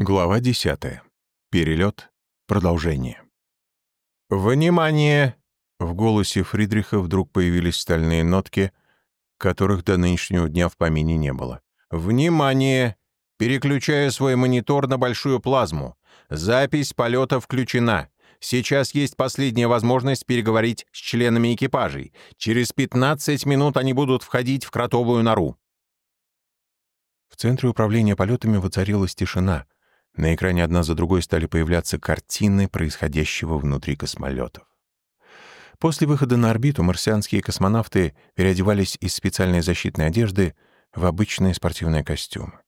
Глава 10. Перелет. Продолжение. «Внимание!» В голосе Фридриха вдруг появились стальные нотки, которых до нынешнего дня в помине не было. «Внимание! Переключаю свой монитор на большую плазму. Запись полета включена. Сейчас есть последняя возможность переговорить с членами экипажей. Через 15 минут они будут входить в кротовую нору». В центре управления полетами воцарилась тишина — на экране одна за другой стали появляться картины происходящего внутри космолетов. После выхода на орбиту марсианские космонавты переодевались из специальной защитной одежды в обычные спортивные костюмы.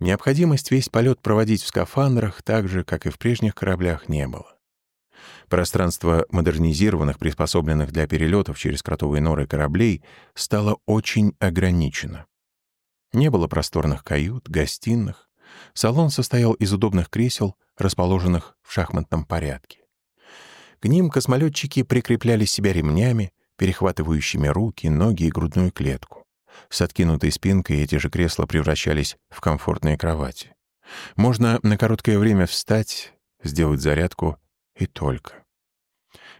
Необходимость весь полет проводить в скафандрах, так же, как и в прежних кораблях, не было. Пространство модернизированных, приспособленных для перелетов через кротовые норы кораблей, стало очень ограничено. Не было просторных кают, гостиных, Салон состоял из удобных кресел, расположенных в шахматном порядке. К ним космолетчики прикрепляли себя ремнями, перехватывающими руки, ноги и грудную клетку. С откинутой спинкой эти же кресла превращались в комфортные кровати. Можно на короткое время встать, сделать зарядку и только.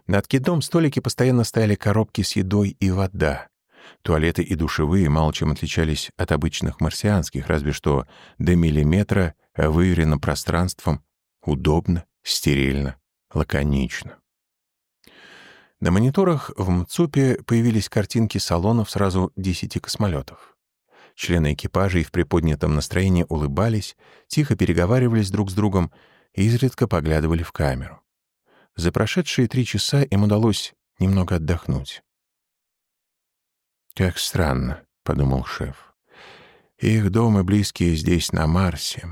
На откидном столике постоянно стояли коробки с едой и вода. Туалеты и душевые мало чем отличались от обычных марсианских, разве что до миллиметра выверено пространством, удобно, стерильно, лаконично. На мониторах в МЦУПе появились картинки салонов сразу десяти космолетов. Члены экипажа и в приподнятом настроении улыбались, тихо переговаривались друг с другом и изредка поглядывали в камеру. За прошедшие три часа им удалось немного отдохнуть. «Как странно», — подумал шеф. «Их дом и близкие здесь, на Марсе.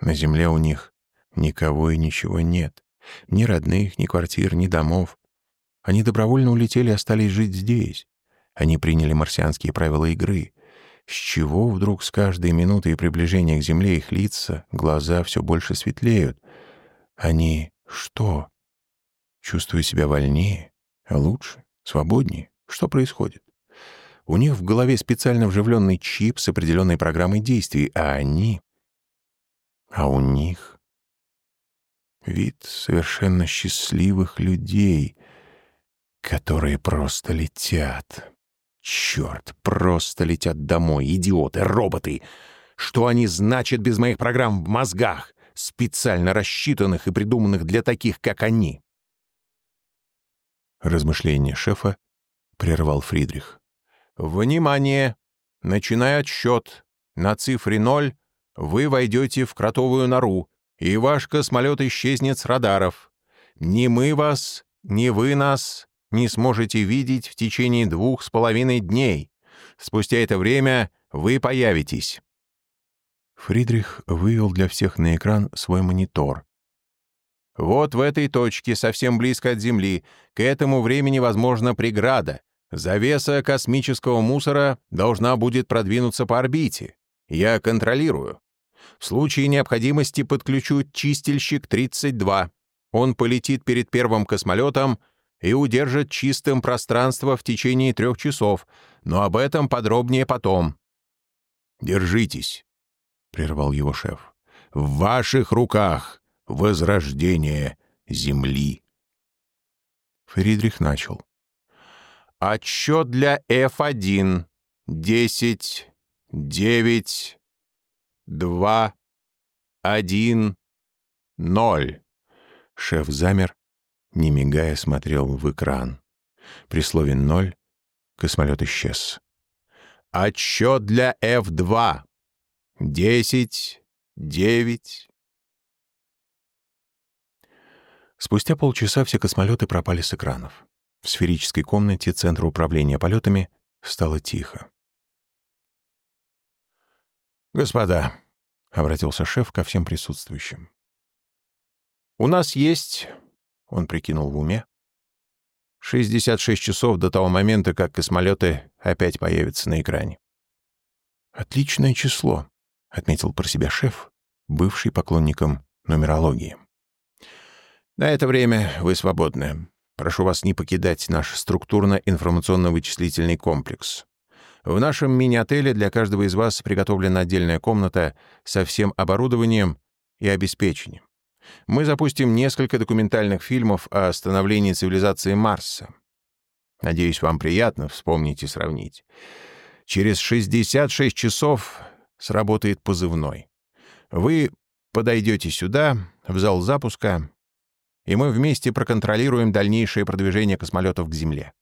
На Земле у них никого и ничего нет. Ни родных, ни квартир, ни домов. Они добровольно улетели и остались жить здесь. Они приняли марсианские правила игры. С чего вдруг с каждой минутой приближения к Земле их лица, глаза все больше светлеют? Они что? Чувствуют себя вольнее, лучше, свободнее? Что происходит? У них в голове специально вживленный чип с определенной программой действий, а они... А у них... Вид совершенно счастливых людей, которые просто летят. Черт, просто летят домой, идиоты, роботы! Что они значат без моих программ в мозгах, специально рассчитанных и придуманных для таких, как они? Размышление шефа прервал Фридрих. «Внимание! Начиная отсчет. На цифре ноль вы войдете в кротовую нору, и ваш космолет исчезнет с радаров. Ни мы вас, ни вы нас не сможете видеть в течение двух с половиной дней. Спустя это время вы появитесь». Фридрих вывел для всех на экран свой монитор. «Вот в этой точке, совсем близко от Земли, к этому времени возможна преграда, Завеса космического мусора должна будет продвинуться по орбите. Я контролирую. В случае необходимости подключу чистильщик 32. Он полетит перед первым космолетом и удержит чистым пространство в течение трех часов, но об этом подробнее потом. «Держитесь», — прервал его шеф. «В ваших руках возрождение Земли». Фридрих начал. Отсчет для F1. Десять, девять, два, один, ноль. Шеф замер, не мигая смотрел в экран. При слове «ноль» космолет исчез. Отсчет для F2. Десять, девять. Спустя полчаса все космолеты пропали с экранов. В сферической комнате Центра управления полетами стало тихо. «Господа», — обратился шеф ко всем присутствующим, — «у нас есть...» — он прикинул в уме. «66 часов до того момента, как космолеты опять появятся на экране». «Отличное число», — отметил про себя шеф, бывший поклонником нумерологии. «На это время вы свободны. Прошу вас не покидать наш структурно-информационно-вычислительный комплекс. В нашем мини-отеле для каждого из вас приготовлена отдельная комната со всем оборудованием и обеспечением. Мы запустим несколько документальных фильмов о становлении цивилизации Марса. Надеюсь, вам приятно вспомнить и сравнить. Через 66 часов сработает позывной. Вы подойдете сюда, в зал запуска, и мы вместе проконтролируем дальнейшее продвижение космолетов к Земле.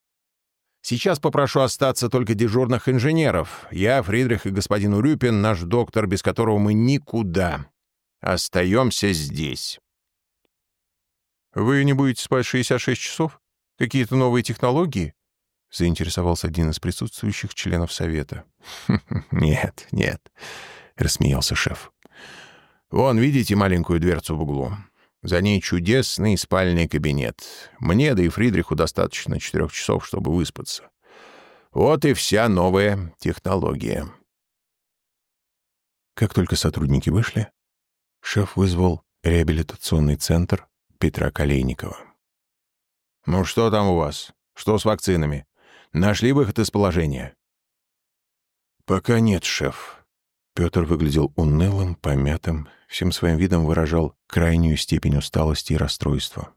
Сейчас попрошу остаться только дежурных инженеров. Я, Фридрих и господин Урюпин, наш доктор, без которого мы никуда. Остаемся здесь. Вы не будете спать 66 часов? Какие-то новые технологии? Заинтересовался один из присутствующих членов совета. «Нет, нет», — рассмеялся шеф. «Вон, видите маленькую дверцу в углу? За ней чудесный спальный кабинет. Мне, да и Фридриху достаточно четырех часов, чтобы выспаться. Вот и вся новая технология». Как только сотрудники вышли, шеф вызвал реабилитационный центр Петра Колейникова. «Ну что там у вас? Что с вакцинами? Нашли выход из положения?» «Пока нет, шеф». Петр выглядел унылым, помятым, всем своим видом выражал крайнюю степень усталости и расстройства.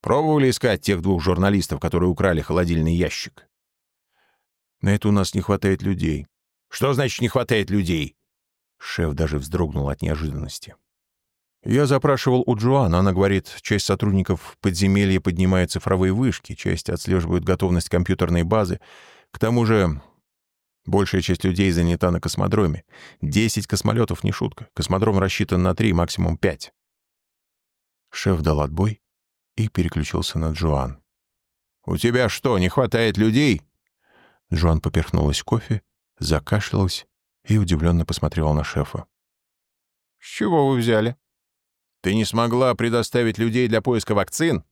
«Пробовали искать тех двух журналистов, которые украли холодильный ящик?» «На это у нас не хватает людей». «Что значит «не хватает людей»?» Шеф даже вздрогнул от неожиданности. Я запрашивал у Джоан, она говорит, часть сотрудников подземелья поднимает цифровые вышки, часть отслеживает готовность компьютерной базы. К тому же большая часть людей занята на космодроме. Десять космолетов — не шутка. Космодром рассчитан на три, максимум пять. Шеф дал отбой и переключился на Джоан. «У тебя что, не хватает людей?» Джоан поперхнулась кофе, закашлялась и удивленно посмотрела на шефа. «С чего вы взяли?» Ты не смогла предоставить людей для поиска вакцин?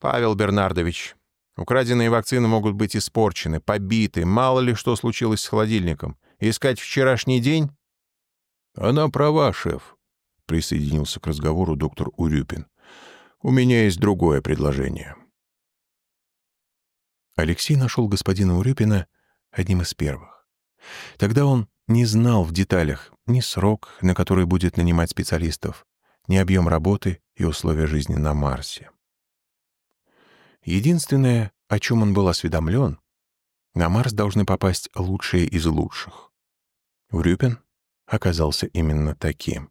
Павел Бернардович, украденные вакцины могут быть испорчены, побиты, мало ли что случилось с холодильником. Искать вчерашний день? Она права, шеф, присоединился к разговору доктор Урюпин. У меня есть другое предложение. Алексей нашел господина Урюпина одним из первых. Тогда он не знал в деталях ни срок, на который будет нанимать специалистов, ни объем работы и условия жизни на Марсе. Единственное, о чем он был осведомлен, на Марс должны попасть лучшие из лучших. Урюпин оказался именно таким.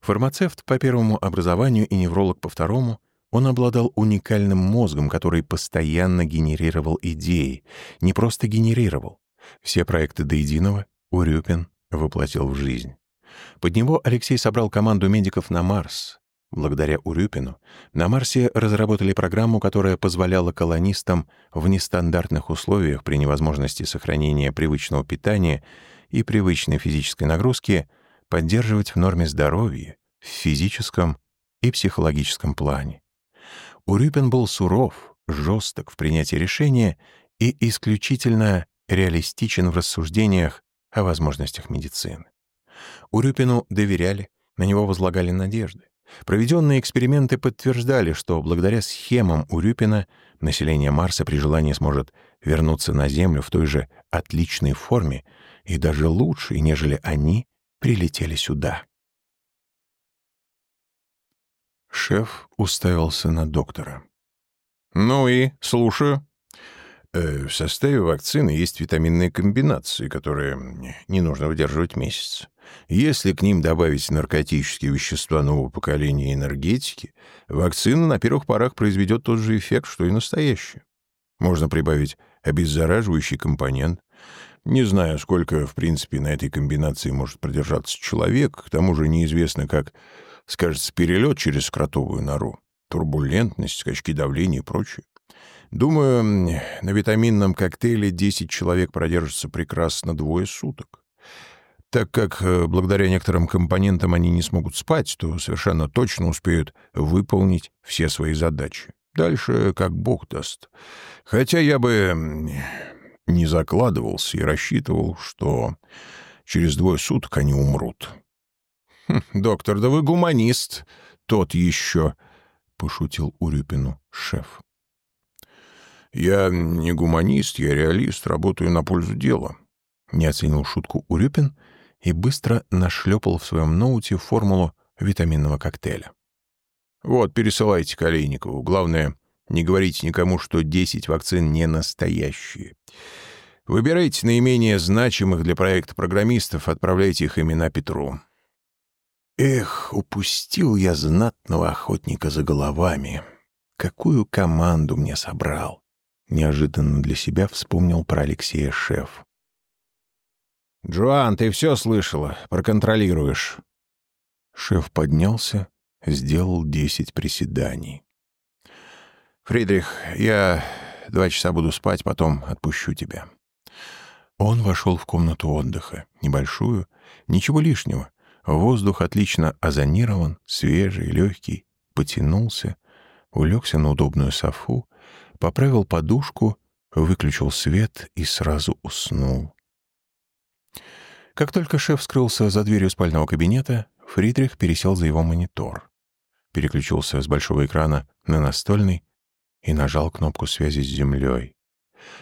Фармацевт по первому образованию и невролог по второму, он обладал уникальным мозгом, который постоянно генерировал идеи, не просто генерировал. Все проекты до единого Урюпин воплотил в жизнь. Под него Алексей собрал команду медиков на Марс. Благодаря Урюпину на Марсе разработали программу, которая позволяла колонистам в нестандартных условиях при невозможности сохранения привычного питания и привычной физической нагрузки поддерживать в норме здоровье в физическом и психологическом плане. Урюпин был суров, жесток в принятии решения и исключительно реалистичен в рассуждениях о возможностях медицины. Урюпину доверяли, на него возлагали надежды. Проведенные эксперименты подтверждали, что благодаря схемам Урюпина население Марса при желании сможет вернуться на Землю в той же отличной форме и даже лучше, нежели они прилетели сюда. Шеф уставился на доктора. «Ну и, слушаю». Э, в составе вакцины есть витаминные комбинации, которые не нужно выдерживать месяц. Если к ним добавить наркотические вещества нового поколения энергетики, вакцина на первых порах произведет тот же эффект, что и настоящая. Можно прибавить обеззараживающий компонент. Не знаю, сколько, в принципе, на этой комбинации может продержаться человек, к тому же неизвестно, как скажется перелет через кротовую нору, турбулентность, скачки давления и прочее. Думаю, на витаминном коктейле 10 человек продержатся прекрасно двое суток. Так как э, благодаря некоторым компонентам они не смогут спать, то совершенно точно успеют выполнить все свои задачи. Дальше как бог даст. Хотя я бы не закладывался и рассчитывал, что через двое суток они умрут. «Хм, «Доктор, да вы гуманист, тот еще», — пошутил Урюпину шеф. «Я не гуманист, я реалист, работаю на пользу дела», — не оценил шутку Урюпин и быстро нашлепал в своем ноуте формулу витаминного коктейля. «Вот, пересылайте Калейникову. Главное, не говорите никому, что 10 вакцин не настоящие. Выбирайте наименее значимых для проекта программистов, отправляйте их имена Петру». Эх, упустил я знатного охотника за головами. Какую команду мне собрал? Неожиданно для себя вспомнил про Алексея шеф. «Джоан, ты все слышала? Проконтролируешь». Шеф поднялся, сделал десять приседаний. «Фридрих, я два часа буду спать, потом отпущу тебя». Он вошел в комнату отдыха, небольшую, ничего лишнего. Воздух отлично озонирован, свежий, легкий, потянулся, улегся на удобную софу, поправил подушку, выключил свет и сразу уснул. Как только шеф скрылся за дверью спального кабинета, Фридрих пересел за его монитор, переключился с большого экрана на настольный и нажал кнопку связи с Землей.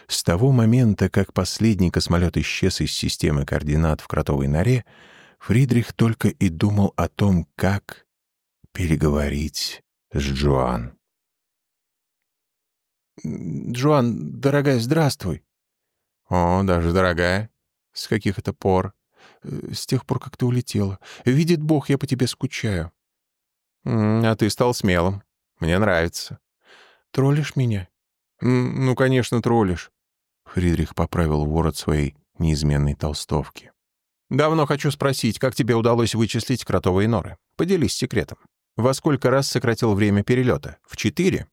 С того момента, как последний космолет исчез из системы координат в кротовой норе, Фридрих только и думал о том, как переговорить с Джоан. «Джоан, дорогая, здравствуй!» «О, даже дорогая. С каких это пор?» «Э, «С тех пор, как ты улетела. Видит Бог, я по тебе скучаю». «А ты стал смелым. Мне нравится». «Троллишь меня?» «Ну, конечно, троллишь». Фридрих поправил ворот своей неизменной толстовки. Давно хочу спросить, как тебе удалось вычислить кротовые норы? Поделись секретом. Во сколько раз сократил время перелета? В четыре?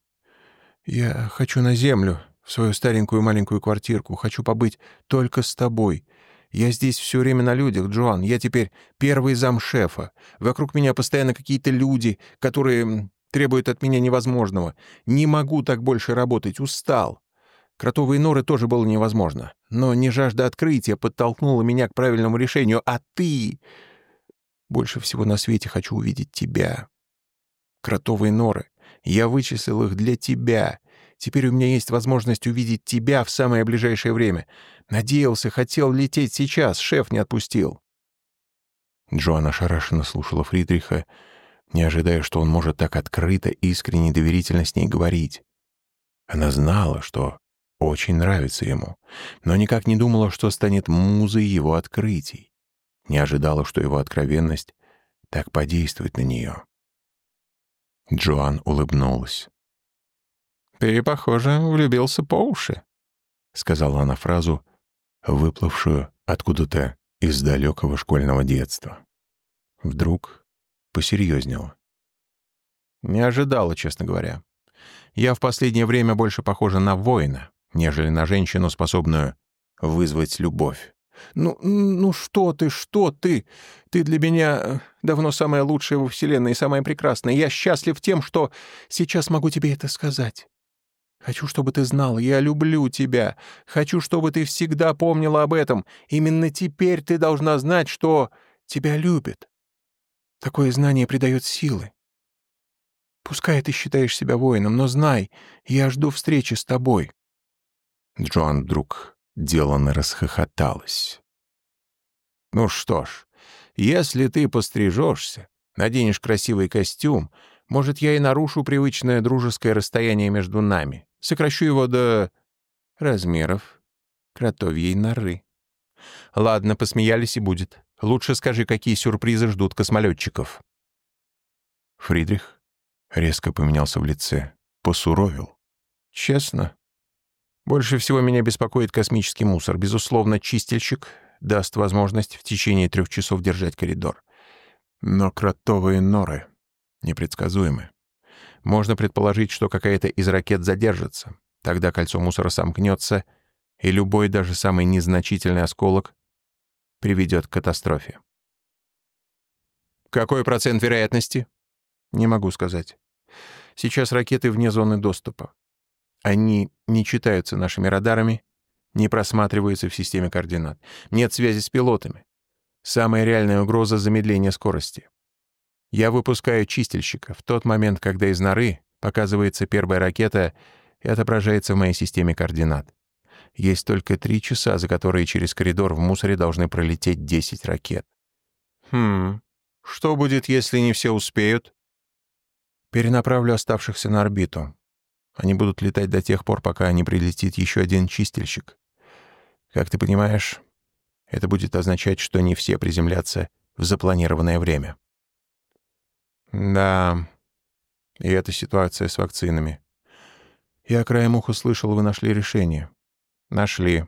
Я хочу на землю, в свою старенькую маленькую квартирку. Хочу побыть только с тобой. Я здесь все время на людях, Джоан. Я теперь первый зам шефа. Вокруг меня постоянно какие-то люди, которые требуют от меня невозможного. Не могу так больше работать, устал. Кротовые норы тоже было невозможно. Но не жажда открытия подтолкнула меня к правильному решению, а ты... Больше всего на свете хочу увидеть тебя. Кротовые норы. Я вычислил их для тебя. Теперь у меня есть возможность увидеть тебя в самое ближайшее время. Надеялся, хотел лететь сейчас, шеф не отпустил. Джоанна ошарашенно слушала Фридриха, не ожидая, что он может так открыто, искренне доверительно с ней говорить. Она знала, что очень нравится ему, но никак не думала, что станет музой его открытий. Не ожидала, что его откровенность так подействует на нее. Джоан улыбнулась. «Ты, похоже, влюбился по уши», — сказала она фразу, выплывшую откуда-то из далекого школьного детства. Вдруг посерьезнела. «Не ожидала, честно говоря. Я в последнее время больше похожа на воина, нежели на женщину, способную вызвать любовь. «Ну, ну что ты, что ты? Ты для меня э, давно самая лучшая во Вселенной и самая прекрасная. Я счастлив тем, что сейчас могу тебе это сказать. Хочу, чтобы ты знал, я люблю тебя. Хочу, чтобы ты всегда помнила об этом. Именно теперь ты должна знать, что тебя любят. Такое знание придает силы. Пускай ты считаешь себя воином, но знай, я жду встречи с тобой. Джоан вдруг деланно расхохоталась. «Ну что ж, если ты пострижешься, наденешь красивый костюм, может, я и нарушу привычное дружеское расстояние между нами, сокращу его до размеров кротовьей норы. Ладно, посмеялись и будет. Лучше скажи, какие сюрпризы ждут космолетчиков». Фридрих резко поменялся в лице, посуровил. «Честно, больше всего меня беспокоит космический мусор. Безусловно, чистильщик даст возможность в течение трех часов держать коридор. Но кротовые норы непредсказуемы. Можно предположить, что какая-то из ракет задержится. Тогда кольцо мусора сомкнется, и любой, даже самый незначительный осколок приведет к катастрофе. Какой процент вероятности? Не могу сказать. Сейчас ракеты вне зоны доступа. Они не читаются нашими радарами, не просматриваются в системе координат. Нет связи с пилотами. Самая реальная угроза — замедление скорости. Я выпускаю чистильщика в тот момент, когда из норы показывается первая ракета и отображается в моей системе координат. Есть только три часа, за которые через коридор в мусоре должны пролететь 10 ракет. Хм, что будет, если не все успеют? Перенаправлю оставшихся на орбиту. Они будут летать до тех пор, пока не прилетит еще один чистильщик. Как ты понимаешь, это будет означать, что не все приземлятся в запланированное время. Да, и эта ситуация с вакцинами. Я краем уха слышал, вы нашли решение. Нашли.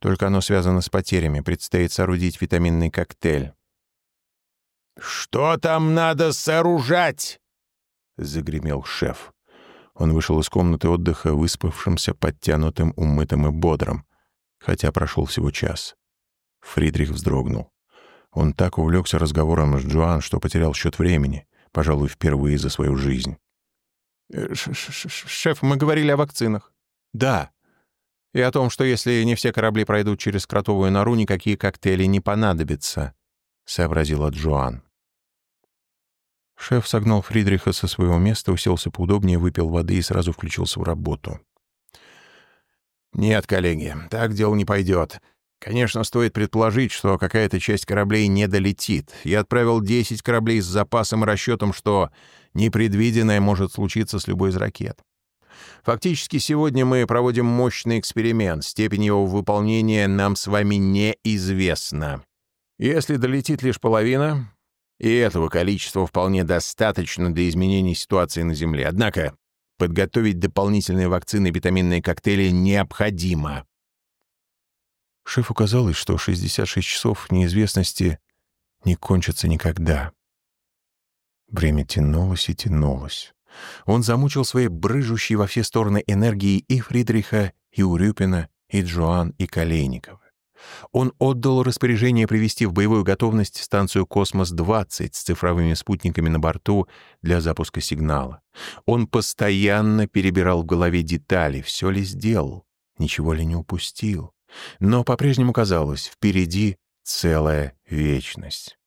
Только оно связано с потерями. Предстоит соорудить витаминный коктейль. «Что там надо сооружать?» — загремел шеф. Он вышел из комнаты отдыха, выспавшимся, подтянутым, умытым и бодрым, хотя прошел всего час. Фридрих вздрогнул. Он так увлекся разговором с Джоан, что потерял счет времени, пожалуй, впервые за свою жизнь. Э, Ш -ш «Шеф, мы говорили о вакцинах». «Да». «И о том, что если не все корабли пройдут через кротовую нору, никакие коктейли не понадобятся», — сообразила Джоан. Шеф согнал Фридриха со своего места, уселся поудобнее, выпил воды и сразу включился в работу. «Нет, коллеги, так дело не пойдет. Конечно, стоит предположить, что какая-то часть кораблей не долетит. Я отправил 10 кораблей с запасом и расчетом, что непредвиденное может случиться с любой из ракет. Фактически сегодня мы проводим мощный эксперимент. Степень его выполнения нам с вами неизвестна. Если долетит лишь половина, и этого количества вполне достаточно для изменения ситуации на Земле. Однако подготовить дополнительные вакцины и витаминные коктейли необходимо. Шефу казалось, что 66 часов неизвестности не кончатся никогда. Время тянулось и тянулось. Он замучил своей брыжущей во все стороны энергией и Фридриха, и Урюпина, и Джоан, и Колейникова. Он отдал распоряжение привести в боевую готовность станцию «Космос-20» с цифровыми спутниками на борту для запуска сигнала. Он постоянно перебирал в голове детали, все ли сделал, ничего ли не упустил. Но по-прежнему казалось, впереди целая вечность.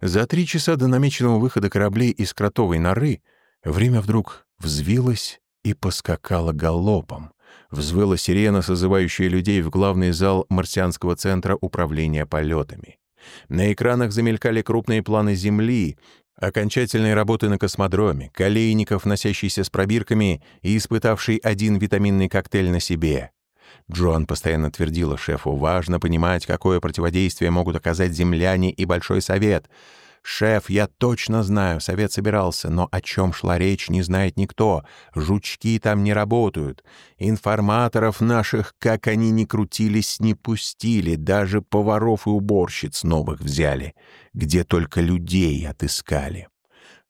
За три часа до намеченного выхода кораблей из кротовой норы время вдруг взвилось и поскакало галопом. Взвыла сирена, созывающая людей в главный зал марсианского центра управления полетами. На экранах замелькали крупные планы Земли, окончательные работы на космодроме, колейников, носящийся с пробирками и испытавший один витаминный коктейль на себе. Джон постоянно твердила шефу, важно понимать, какое противодействие могут оказать земляне и Большой Совет. «Шеф, я точно знаю, совет собирался, но о чем шла речь, не знает никто. Жучки там не работают. Информаторов наших, как они ни крутились, не пустили. Даже поваров и уборщиц новых взяли. Где только людей отыскали».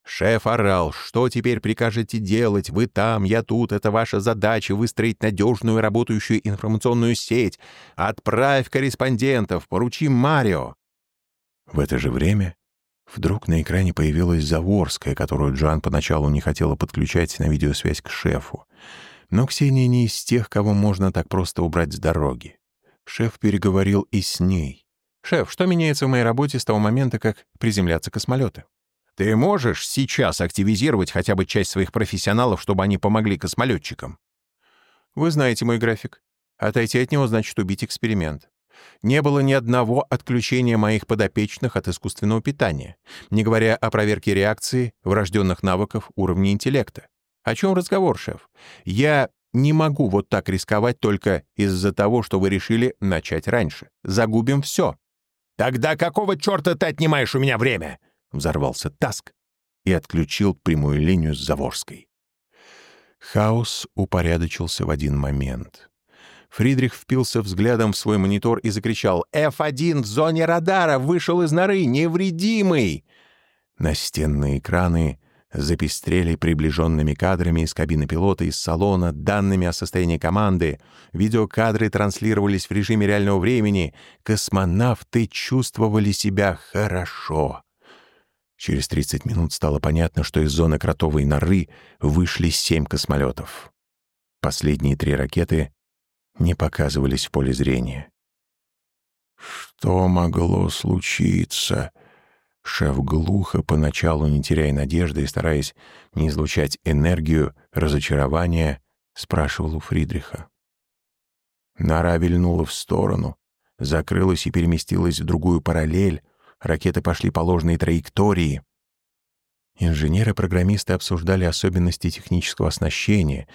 Шеф орал, что теперь прикажете делать? Вы там, я тут, это ваша задача — выстроить надежную работающую информационную сеть. Отправь корреспондентов, поручи Марио. В это же время вдруг на экране появилась Заворская, которую Джан поначалу не хотела подключать на видеосвязь к шефу. Но Ксения не из тех, кого можно так просто убрать с дороги. Шеф переговорил и с ней. «Шеф, что меняется в моей работе с того момента, как приземлятся космолеты?» Ты можешь сейчас активизировать хотя бы часть своих профессионалов, чтобы они помогли космолетчикам? Вы знаете мой график. Отойти от него значит убить эксперимент. Не было ни одного отключения моих подопечных от искусственного питания, не говоря о проверке реакции, врожденных навыков, уровня интеллекта. О чем разговор, шеф? Я не могу вот так рисковать только из-за того, что вы решили начать раньше. Загубим все. Тогда какого черта ты отнимаешь у меня время? Взорвался Таск и отключил прямую линию с Заворской. Хаос упорядочился в один момент. Фридрих впился взглядом в свой монитор и закричал «F1 в зоне радара! Вышел из норы! Невредимый!» Настенные экраны запестрели приближенными кадрами из кабины пилота, из салона, данными о состоянии команды. Видеокадры транслировались в режиме реального времени. Космонавты чувствовали себя хорошо. Через 30 минут стало понятно, что из зоны кротовой норы вышли семь космолетов. Последние три ракеты не показывались в поле зрения. «Что могло случиться?» Шеф глухо, поначалу не теряя надежды и стараясь не излучать энергию, разочарования, спрашивал у Фридриха. Нора вильнула в сторону, закрылась и переместилась в другую параллель, Ракеты пошли по ложной траектории. Инженеры-программисты обсуждали особенности технического оснащения,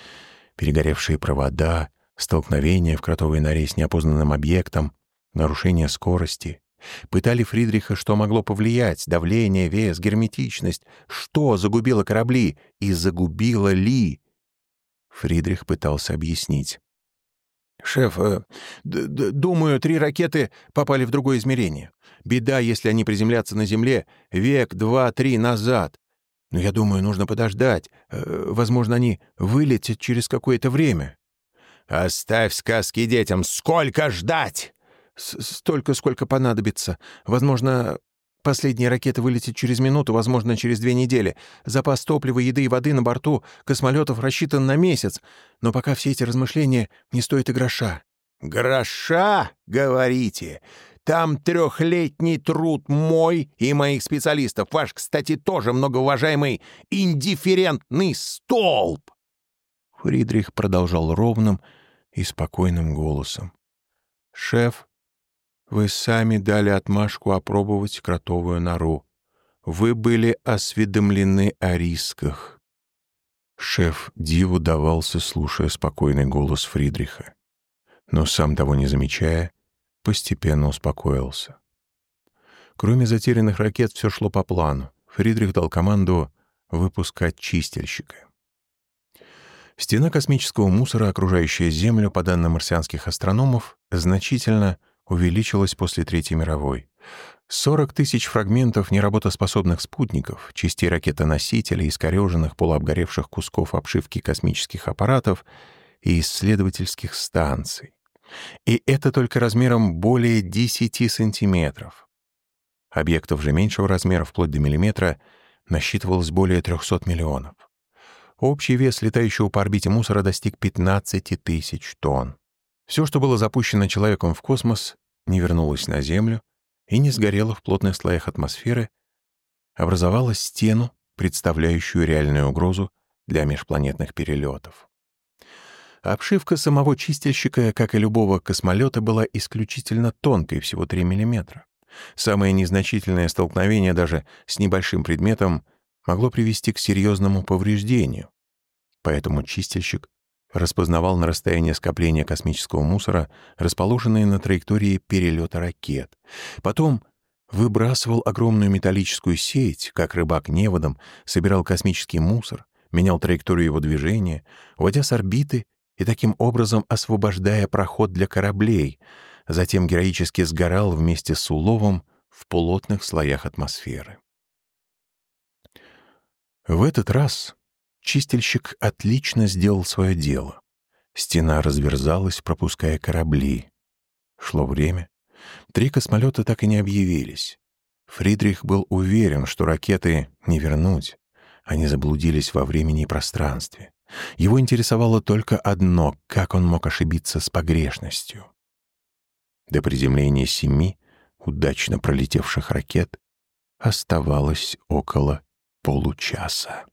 перегоревшие провода, столкновения в кротовой норе с неопознанным объектом, нарушение скорости. Пытали Фридриха, что могло повлиять, давление, вес, герметичность, что загубило корабли и загубило ли. Фридрих пытался объяснить. «Шеф, э, думаю, три ракеты попали в другое измерение. Беда, если они приземлятся на Земле век, два, три назад. Но я думаю, нужно подождать. Э, возможно, они вылетят через какое-то время». «Оставь сказки детям. Сколько ждать?» «Столько, сколько понадобится. Возможно, последняя ракета вылетит через минуту, возможно, через две недели. Запас топлива, еды и воды на борту космолетов рассчитан на месяц. Но пока все эти размышления не стоят и гроша». «Гроша, говорите? Там трехлетний труд мой и моих специалистов. Ваш, кстати, тоже многоуважаемый индифферентный столб!» Фридрих продолжал ровным, и спокойным голосом. «Шеф, вы сами дали отмашку опробовать кротовую нору. Вы были осведомлены о рисках». Шеф диву давался, слушая спокойный голос Фридриха. Но сам того не замечая, постепенно успокоился. Кроме затерянных ракет, все шло по плану. Фридрих дал команду выпускать чистильщика. Стена космического мусора, окружающая Землю, по данным марсианских астрономов, значительно увеличилась после Третьей мировой. 40 тысяч фрагментов неработоспособных спутников, частей ракетоносителей, искореженных полуобгоревших кусков обшивки космических аппаратов и исследовательских станций. И это только размером более 10 сантиметров. Объектов же меньшего размера, вплоть до миллиметра, насчитывалось более 300 миллионов. Общий вес летающего по орбите мусора достиг 15 тысяч тонн. Все, что было запущено человеком в космос, не вернулось на Землю и не сгорело в плотных слоях атмосферы, образовало стену, представляющую реальную угрозу для межпланетных перелетов. Обшивка самого чистильщика, как и любого космолета, была исключительно тонкой, всего 3 мм. Самое незначительное столкновение даже с небольшим предметом могло привести к серьезному повреждению. Поэтому чистильщик распознавал на расстоянии скопления космического мусора, расположенные на траектории перелета ракет. Потом выбрасывал огромную металлическую сеть, как рыбак неводом собирал космический мусор, менял траекторию его движения, уводя с орбиты и таким образом освобождая проход для кораблей, затем героически сгорал вместе с уловом в плотных слоях атмосферы. В этот раз чистильщик отлично сделал свое дело. Стена разверзалась, пропуская корабли. Шло время. Три космолета так и не объявились. Фридрих был уверен, что ракеты не вернуть. Они заблудились во времени и пространстве. Его интересовало только одно — как он мог ошибиться с погрешностью. До приземления семи удачно пролетевших ракет оставалось около получаса.